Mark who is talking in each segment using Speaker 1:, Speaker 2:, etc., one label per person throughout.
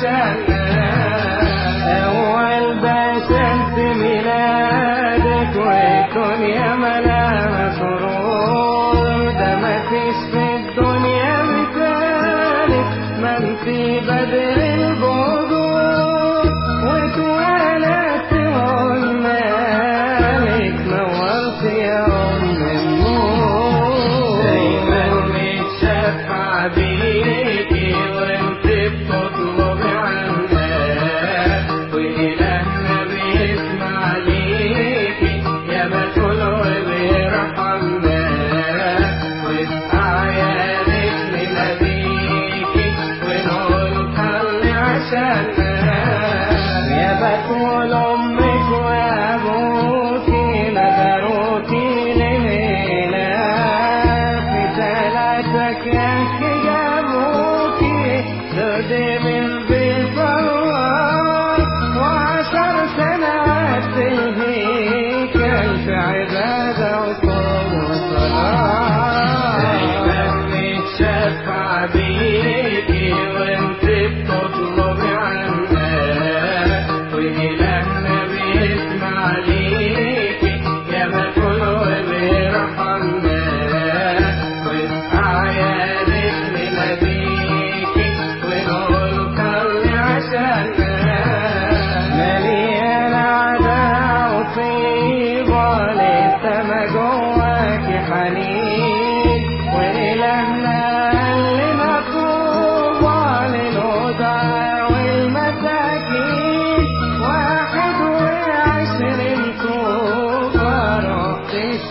Speaker 1: Santa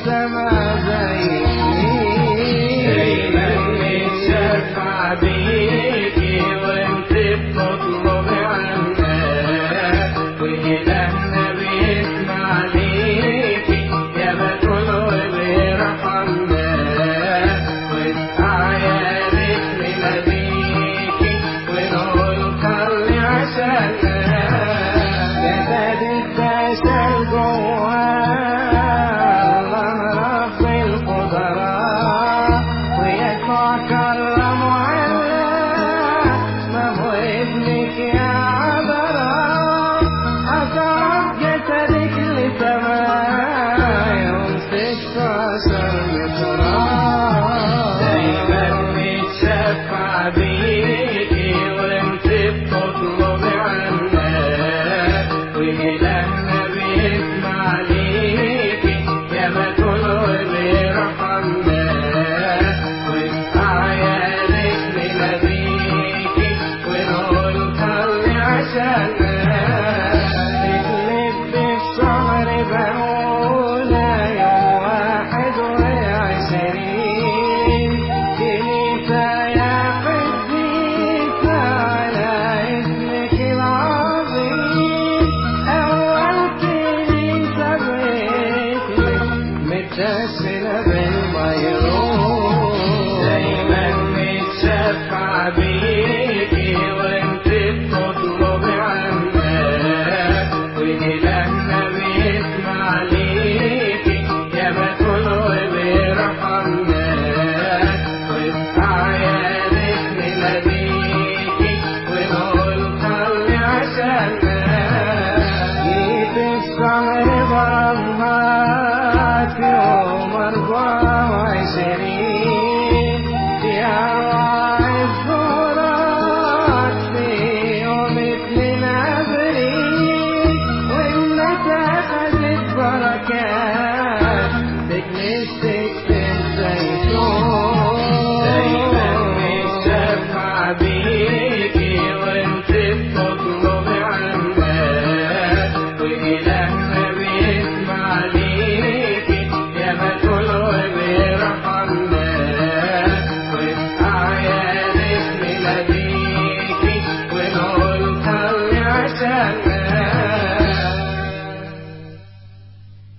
Speaker 1: Sama Yeah.